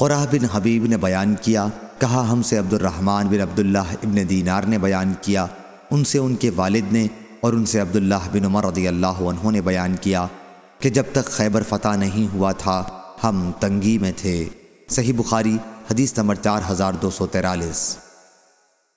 قرآہ بن حبیب نے بیان کیا، کہا ہم سے عبد الرحمن بن عبداللہ ابن دینار نے بیان کیا، ان سے ان کے والد نے اور ان سے عبداللہ بن عمر رضی اللہ عنہ نے بیان کیا کہ جب تک خیبر فتح نہیں ہوا تھا، ہم تنگی میں تھے۔ صحیح بخاری، حدیث نمبر چار ہزار دو سو تیرالیس